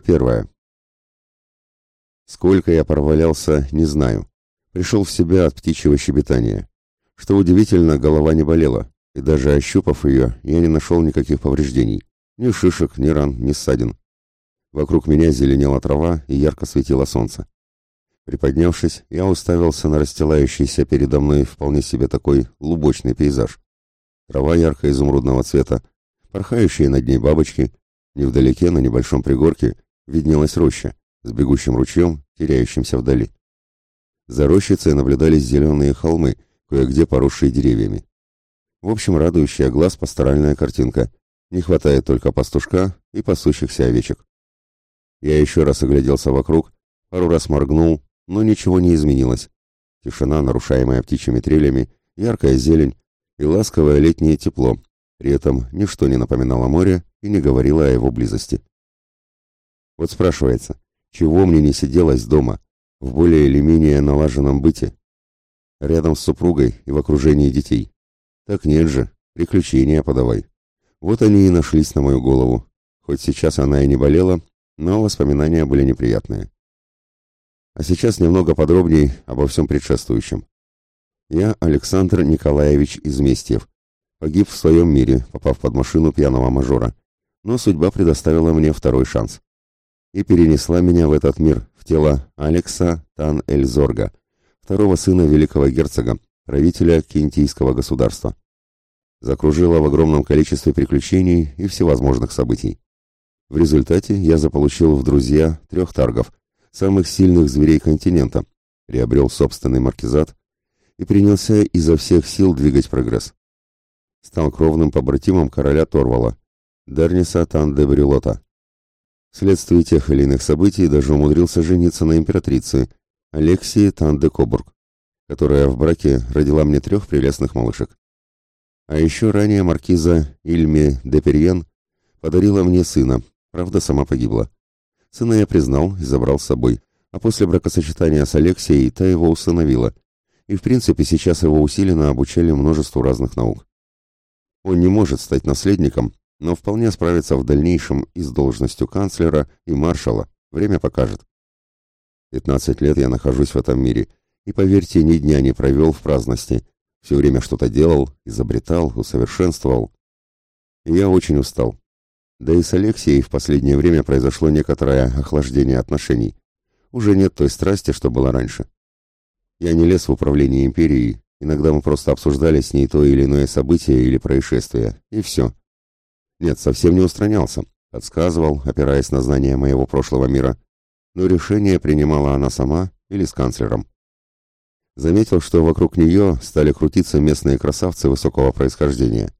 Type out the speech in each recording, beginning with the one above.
Первая. Сколько я провалялся, не знаю. Пришел в себя от птичьего щебетания. Что удивительно, голова не болела, и даже ощупав ее, я не нашел никаких повреждений. Ни шишек, ни ран, ни ссадин. Вокруг меня зеленела трава и ярко светило солнце. Приподнявшись, я уставился на расстилающийся передо мной вполне себе такой лубочный пейзаж. Трава ярко-изумрудного цвета, порхающие над ней бабочки, невдалеке на небольшом пригорке виднелась роща с бегущим ручьем, теряющимся вдали. За рощицей наблюдались зеленые холмы, кое-где поросшие деревьями. В общем, радующая глаз пасторальная картинка. Не хватает только пастушка и пасущихся овечек. Я еще раз огляделся вокруг, пару раз моргнул, но ничего не изменилось. Тишина, нарушаемая птичьими трелями, яркая зелень и ласковое летнее тепло. При этом ничто не напоминало море и не говорило о его близости. Вот спрашивается, чего мне не сиделось дома, в более или менее налаженном быте, рядом с супругой и в окружении детей? Так нет же, приключения подавай. Вот они и нашлись на мою голову. Хоть сейчас она и не болела, но воспоминания были неприятные. А сейчас немного подробней обо всем предшествующем. Я Александр Николаевич Изместьев. Погиб в своем мире, попав под машину пьяного мажора. Но судьба предоставила мне второй шанс. И перенесла меня в этот мир, в тело Алекса Тан-Эльзорга, второго сына великого герцога, правителя Кентийского государства. Закружила в огромном количестве приключений и всевозможных событий. В результате я заполучил в друзья трех таргов, самых сильных зверей континента, приобрел собственный маркизат и принялся изо всех сил двигать прогресс. Стал кровным побратимом короля Торвала, Дарниса Тан-де-Брюлота. Вследствие тех или иных событий даже умудрился жениться на императрице Алексии Тан-де-Кобург, которая в браке родила мне трех прелестных малышек. А еще ранее маркиза Ильме де Перьен подарила мне сына, правда, сама погибла. Сына я признал и забрал с собой, а после бракосочетания с Алексией та его усыновила. И в принципе сейчас его усиленно обучали множеству разных наук. Он не может стать наследником, но вполне справится в дальнейшем и с должностью канцлера и маршала. Время покажет. 15 лет я нахожусь в этом мире, и, поверьте, ни дня не провел в праздности. Все время что-то делал, изобретал, усовершенствовал. И я очень устал. Да и с Алексеей в последнее время произошло некоторое охлаждение отношений. Уже нет той страсти, что была раньше. Я не лез в управление империей, иногда мы просто обсуждали с ней то или иное событие или происшествие, и все. Нет, совсем не устранялся, подсказывал, опираясь на знания моего прошлого мира, но решение принимала она сама или с канцлером. Заметил, что вокруг нее стали крутиться местные красавцы высокого происхождения.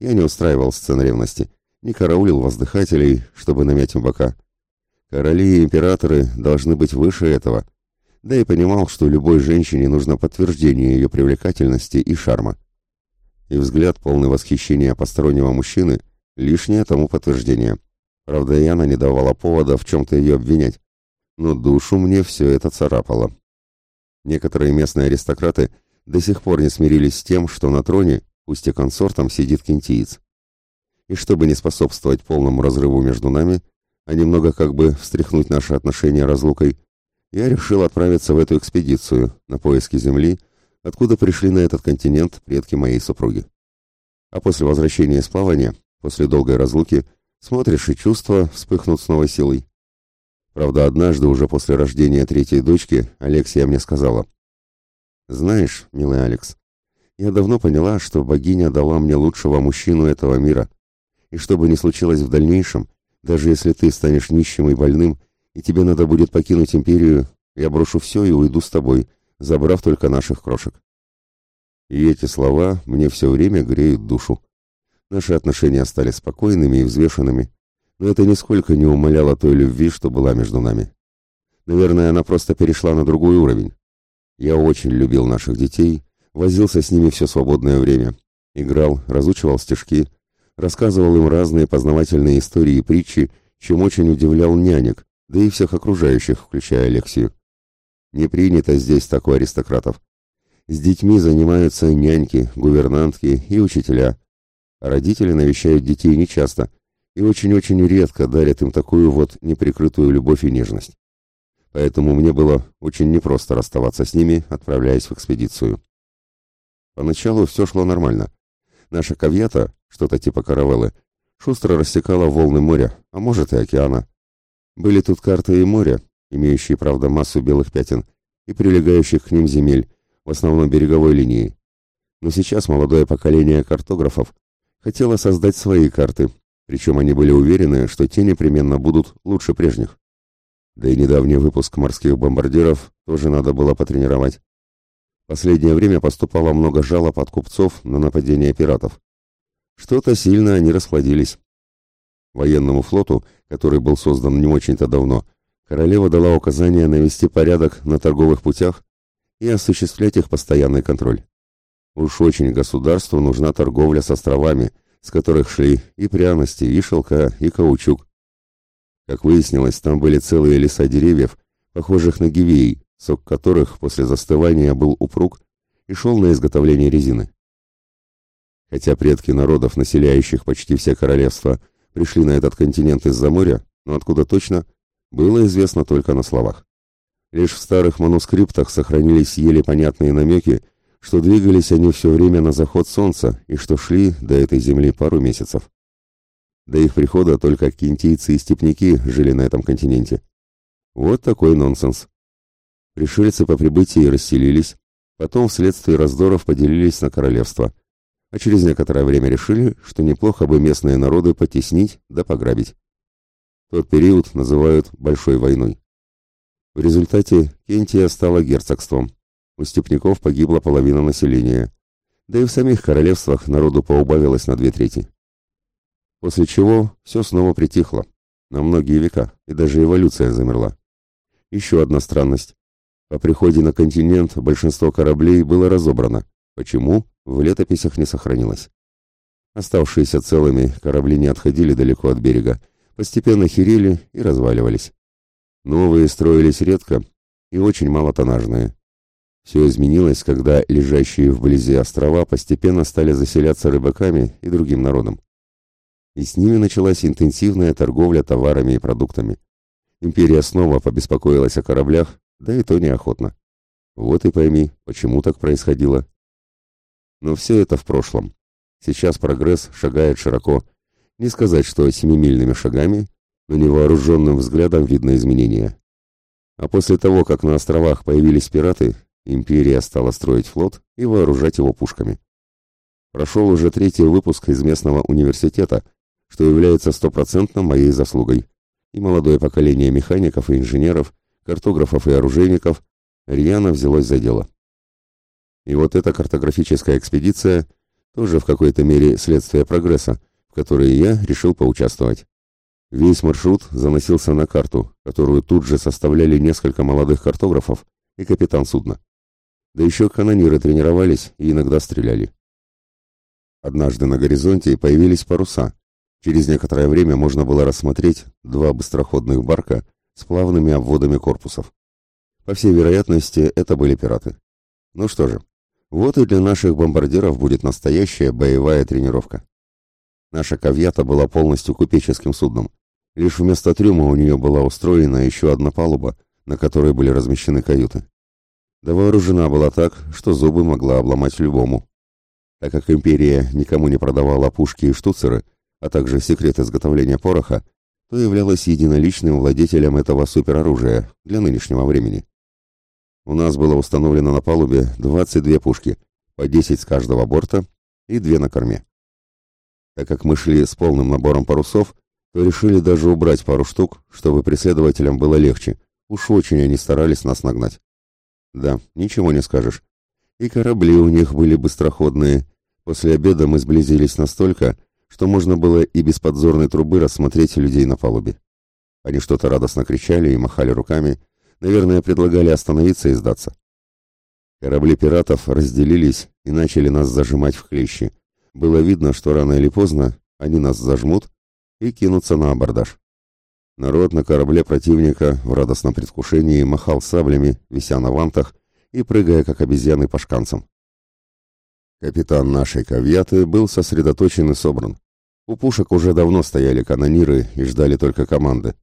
Я не устраивал сцен ревности, не караулил воздыхателей, чтобы намять им бока. Короли и императоры должны быть выше этого, да и понимал, что любой женщине нужно подтверждение ее привлекательности и шарма. И взгляд, полный восхищения постороннего мужчины, лишнее тому подтверждение. Правда, Яна не давала повода в чем-то ее обвинять, но душу мне все это царапало. Некоторые местные аристократы до сих пор не смирились с тем, что на троне, пусть и консортом, сидит кентиец и чтобы не способствовать полному разрыву между нами, а немного как бы встряхнуть наши отношения разлукой, я решил отправиться в эту экспедицию на поиски земли, откуда пришли на этот континент предки моей супруги. А после возвращения из плавания, после долгой разлуки, смотришь и чувства вспыхнут с новой силой. Правда, однажды, уже после рождения третьей дочки, Алексия мне сказала, «Знаешь, милый Алекс, я давно поняла, что богиня дала мне лучшего мужчину этого мира, и что бы ни случилось в дальнейшем, даже если ты станешь нищим и больным, и тебе надо будет покинуть империю, я брошу все и уйду с тобой, забрав только наших крошек. И эти слова мне все время греют душу. Наши отношения стали спокойными и взвешенными, но это нисколько не умаляло той любви, что была между нами. Наверное, она просто перешла на другой уровень. Я очень любил наших детей, возился с ними все свободное время, играл, разучивал стишки, рассказывал им разные познавательные истории и притчи, чем очень удивлял нянек, да и всех окружающих, включая Алексию. Не принято здесь такой аристократов. С детьми занимаются няньки, гувернантки и учителя. Родители навещают детей нечасто, и очень-очень редко дарят им такую вот неприкрытую любовь и нежность. Поэтому мне было очень непросто расставаться с ними, отправляясь в экспедицию. Поначалу все шло нормально. Наша кавьята, что-то типа каравеллы, шустро рассекала волны моря, а может и океана. Были тут карты и моря, имеющие, правда, массу белых пятен, и прилегающих к ним земель, в основном береговой линии. Но сейчас молодое поколение картографов хотело создать свои карты, причем они были уверены, что те непременно будут лучше прежних. Да и недавний выпуск морских бомбардиров тоже надо было потренировать. Последнее время поступало много жалоб от купцов на нападение пиратов. Что-то сильно они расплодились. Военному флоту, который был создан не очень-то давно, королева дала указание навести порядок на торговых путях и осуществлять их постоянный контроль. Уж очень государству нужна торговля с островами, с которых шли и пряности, и шелка, и каучук. Как выяснилось, там были целые леса деревьев, похожих на гивеи, сок которых после застывания был упруг и шел на изготовление резины. Хотя предки народов, населяющих почти все королевства, пришли на этот континент из-за моря, но откуда точно, было известно только на словах. Лишь в старых манускриптах сохранились еле понятные намеки, что двигались они все время на заход солнца и что шли до этой земли пару месяцев. До их прихода только кентийцы и степняки жили на этом континенте. Вот такой нонсенс. Пришельцы по прибытии расселились, потом вследствие раздоров поделились на королевства, а через некоторое время решили, что неплохо бы местные народы потеснить да пограбить. Тот период называют «большой войной». В результате Кентия стала герцогством, у степняков погибла половина населения. Да и в самих королевствах народу поубавилось на две трети. После чего все снова притихло. На многие века, и даже эволюция замерла. Еще одна странность. По приходе на континент большинство кораблей было разобрано. Почему? В летописях не сохранилось. Оставшиеся целыми корабли не отходили далеко от берега, постепенно херели и разваливались. Новые строились редко и очень малотоннажные. Все изменилось, когда лежащие вблизи острова постепенно стали заселяться рыбаками и другим народом. И с ними началась интенсивная торговля товарами и продуктами. Империя снова побеспокоилась о кораблях, да и то неохотно. Вот и пойми, почему так происходило. Но все это в прошлом. Сейчас прогресс шагает широко. Не сказать, что семимильными шагами, но невооруженным взглядом видно изменения. А после того, как на островах появились пираты, Империя стала строить флот и вооружать его пушками. Прошел уже третий выпуск из местного университета, что является стопроцентно моей заслугой, и молодое поколение механиков и инженеров, картографов и оружейников рьяно взялось за дело. И вот эта картографическая экспедиция тоже в какой-то мере следствие прогресса, в которой я решил поучаствовать. Весь маршрут заносился на карту, которую тут же составляли несколько молодых картографов и капитан судна. Да еще канониры тренировались и иногда стреляли. Однажды на горизонте появились паруса. Через некоторое время можно было рассмотреть два быстроходных барка с плавными обводами корпусов. По всей вероятности, это были пираты. Ну что же, вот и для наших бомбардиров будет настоящая боевая тренировка. Наша «Кавьята» была полностью купеческим судном. Лишь вместо трюма у нее была устроена еще одна палуба, на которой были размещены каюты. Да вооружена была так, что зубы могла обломать любому. Так как империя никому не продавала пушки и штуцеры, а также секрет изготовления пороха, то являлась единоличным владетелем этого супероружия для нынешнего времени. У нас было установлено на палубе 22 пушки, по 10 с каждого борта и 2 на корме. Так как мы шли с полным набором парусов, то решили даже убрать пару штук, чтобы преследователям было легче. Уж очень они старались нас нагнать. Да, ничего не скажешь. И корабли у них были быстроходные. После обеда мы сблизились настолько, что можно было и без подзорной трубы рассмотреть людей на палубе. Они что-то радостно кричали и махали руками, наверное, предлагали остановиться и сдаться. Корабли пиратов разделились и начали нас зажимать в клещи. Было видно, что рано или поздно они нас зажмут и кинутся на абордаж. Народ на корабле противника в радостном предвкушении махал саблями, вися на вантах и прыгая, как обезьяны по шканцам. Капитан нашей кавьяты был сосредоточен и собран. У пушек уже давно стояли канониры и ждали только команды.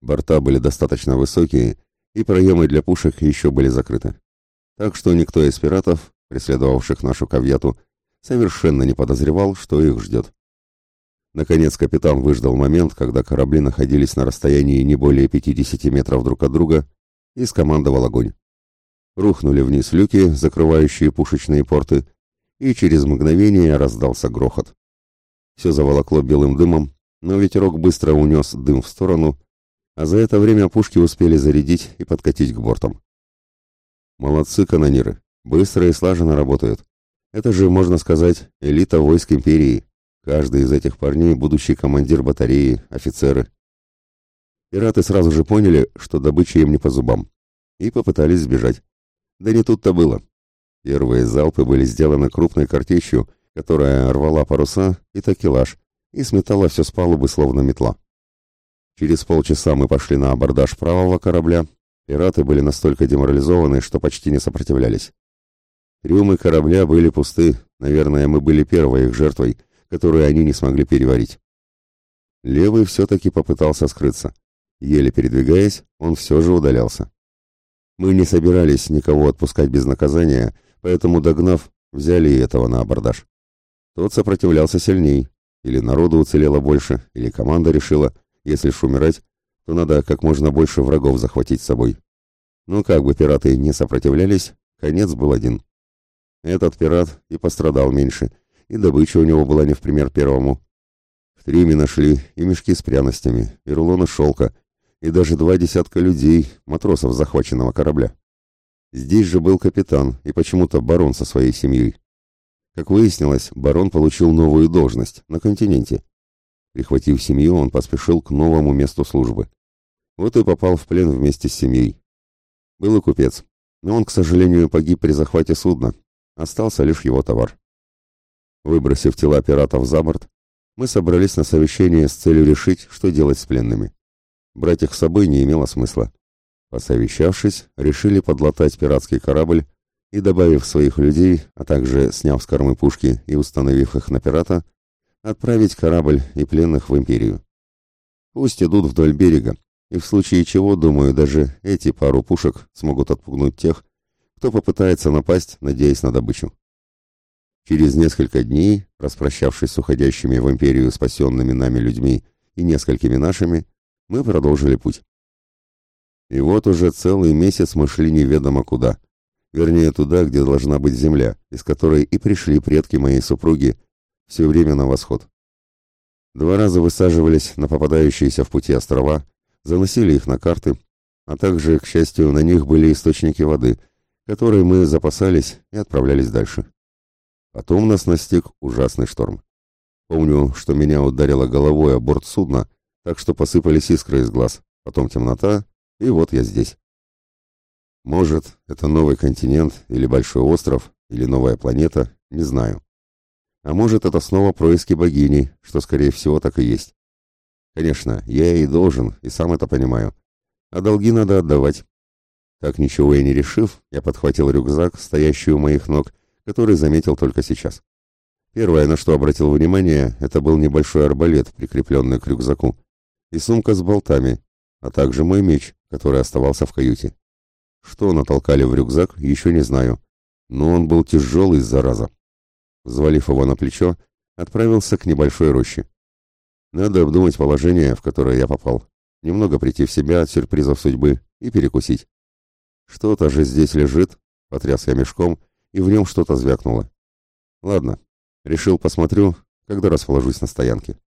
Борта были достаточно высокие, и проемы для пушек еще были закрыты. Так что никто из пиратов, преследовавших нашу кавьяту, совершенно не подозревал, что их ждет. Наконец капитан выждал момент, когда корабли находились на расстоянии не более 50 метров друг от друга, и скомандовал огонь. Рухнули вниз люки, закрывающие пушечные порты, и через мгновение раздался грохот. Все заволокло белым дымом, но ветерок быстро унес дым в сторону, а за это время пушки успели зарядить и подкатить к бортам. Молодцы канониры, быстро и слаженно работают. Это же, можно сказать, элита войск империи. Каждый из этих парней будущий командир батареи, офицеры. Пираты сразу же поняли, что добыча им не по зубам, и попытались сбежать. Да не тут-то было. Первые залпы были сделаны крупной картечью, которая рвала паруса и такелаж, и сметала все с палубы, словно метла. Через полчаса мы пошли на абордаж правого корабля. Пираты были настолько деморализованы, что почти не сопротивлялись. Трюмы корабля были пусты, наверное, мы были первой их жертвой, которую они не смогли переварить. Левый все-таки попытался скрыться. Еле передвигаясь, он все же удалялся. Мы не собирались никого отпускать без наказания, поэтому, догнав, взяли этого на абордаж. Тот сопротивлялся сильней, или народу уцелело больше, или команда решила, если ж умирать, то надо как можно больше врагов захватить с собой. Но как бы пираты не сопротивлялись, конец был один. Этот пират и пострадал меньше, и добыча у него была не в пример первому. В трюме нашли и мешки с пряностями, и рулоны шелка, и даже два десятка людей, матросов захваченного корабля. Здесь же был капитан и почему-то барон со своей семьей. Как выяснилось, барон получил новую должность на континенте. Прихватив семью, он поспешил к новому месту службы. Вот и попал в плен вместе с семьей. Был и купец, но он, к сожалению, погиб при захвате судна. Остался лишь его товар. Выбросив тела пиратов за борт, мы собрались на совещание с целью решить, что делать с пленными. Брать их с собой не имело смысла. Посовещавшись, решили подлатать пиратский корабль и, добавив своих людей, а также сняв с кормы пушки и установив их на пирата, отправить корабль и пленных в империю. Пусть идут вдоль берега, и в случае чего, думаю, даже эти пару пушек смогут отпугнуть тех, кто попытается напасть, надеясь на добычу. Через несколько дней, распрощавшись с уходящими в империю спасенными нами людьми и несколькими нашими, мы продолжили путь. И вот уже целый месяц мы шли неведомо куда. Вернее, туда, где должна быть земля, из которой и пришли предки моей супруги все время на восход. Два раза высаживались на попадающиеся в пути острова, заносили их на карты, а также, к счастью, на них были источники воды, которые мы запасались и отправлялись дальше. Потом нас настиг ужасный шторм. Помню, что меня ударило головой о борт судна, так что посыпались искры из глаз, потом темнота, и вот я здесь. Может, это новый континент, или большой остров, или новая планета, не знаю. А может, это снова происки богини, что, скорее всего, так и есть. Конечно, я и должен, и сам это понимаю. А долги надо отдавать. Так ничего и не решив, я подхватил рюкзак, стоящий у моих ног, который заметил только сейчас. Первое, на что обратил внимание, это был небольшой арбалет, прикрепленный к рюкзаку и сумка с болтами, а также мой меч, который оставался в каюте. Что натолкали в рюкзак, еще не знаю, но он был тяжелый, зараза. Взвалив его на плечо, отправился к небольшой роще. Надо обдумать положение, в которое я попал, немного прийти в себя от сюрпризов судьбы и перекусить. Что-то же здесь лежит, потряс я мешком, и в нем что-то звякнуло. Ладно, решил посмотрю, когда расположусь на стоянке.